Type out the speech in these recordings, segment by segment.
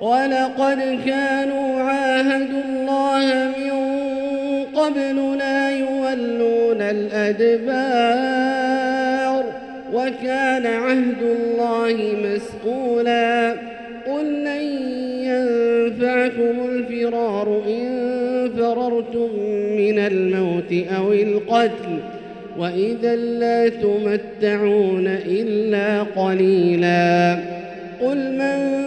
ولقد كانوا عاهدوا الله من قبل لا يولون الأدبار وكان عهد الله مسؤولا قل لن ينفعكم الفرار إن فررتم من الموت أو القتل وإذا لا تمتعون إلا قليلا قل من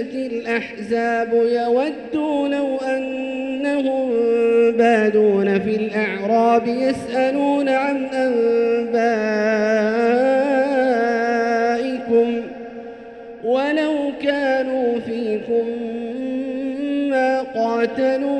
يأتي الأحزاب يودوا لو أنهم بادون في الأعراب يسألون عن أنبائكم ولو كانوا فيكم ما قاتلوا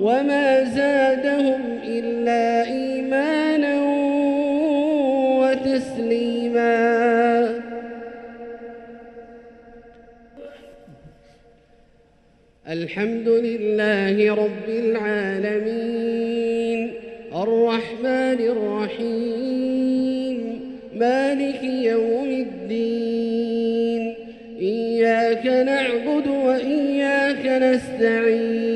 وما زادهم إلا إيمانا وتسليما الحمد لله رب العالمين الرحمن الرحيم مالك يوم الدين إياك نعبد وإياك نستعين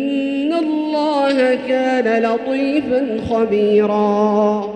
كان لطيفا خبيراً.